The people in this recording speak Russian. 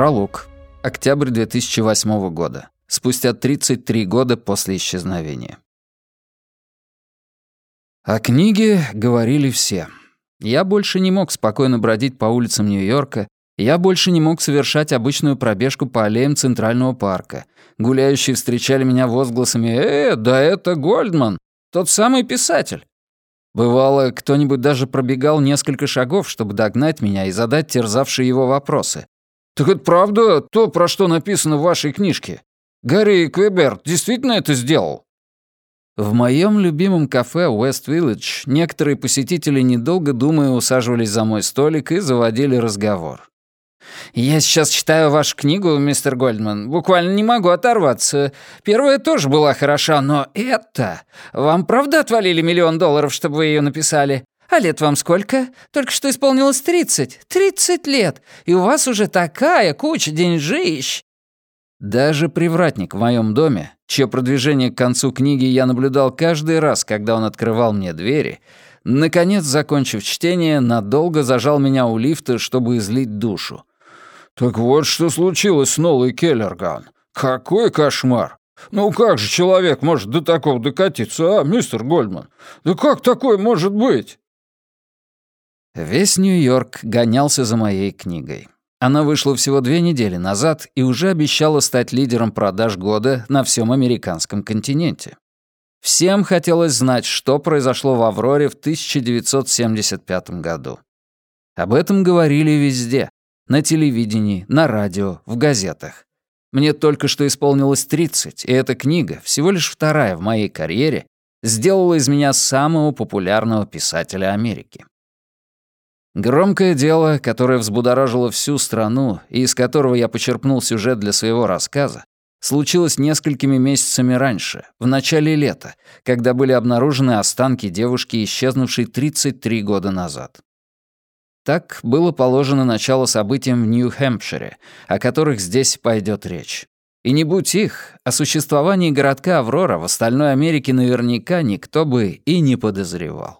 Пролог. Октябрь 2008 года. Спустя 33 года после исчезновения. О книге говорили все. Я больше не мог спокойно бродить по улицам Нью-Йорка, я больше не мог совершать обычную пробежку по аллеям Центрального парка. Гуляющие встречали меня возгласами «Э, да это Гольдман, тот самый писатель». Бывало, кто-нибудь даже пробегал несколько шагов, чтобы догнать меня и задать терзавшие его вопросы. «Так это правда то, про что написано в вашей книжке? Гарри Квеберт действительно это сделал?» В моем любимом кафе West Village некоторые посетители, недолго думая, усаживались за мой столик и заводили разговор. «Я сейчас читаю вашу книгу, мистер Гольдман. Буквально не могу оторваться. Первая тоже была хороша, но это... Вам правда отвалили миллион долларов, чтобы вы ее написали? А лет вам сколько? Только что исполнилось тридцать. Тридцать лет. И у вас уже такая куча деньжищ. Даже привратник в моем доме, чье продвижение к концу книги я наблюдал каждый раз, когда он открывал мне двери, наконец, закончив чтение, надолго зажал меня у лифта, чтобы излить душу. «Так вот что случилось с Нолой Келлерган. Какой кошмар! Ну как же человек может до такого докатиться, а, мистер Гольдман? Да как такое может быть?» Весь Нью-Йорк гонялся за моей книгой. Она вышла всего две недели назад и уже обещала стать лидером продаж года на всем американском континенте. Всем хотелось знать, что произошло в «Авроре» в 1975 году. Об этом говорили везде. На телевидении, на радио, в газетах. Мне только что исполнилось 30, и эта книга, всего лишь вторая в моей карьере, сделала из меня самого популярного писателя Америки. Громкое дело, которое взбудоражило всю страну и из которого я почерпнул сюжет для своего рассказа, случилось несколькими месяцами раньше, в начале лета, когда были обнаружены останки девушки, исчезнувшей 33 года назад. Так было положено начало событиям в Нью-Хэмпшире, о которых здесь пойдет речь. И не будь их, о существовании городка Аврора в остальной Америке наверняка никто бы и не подозревал.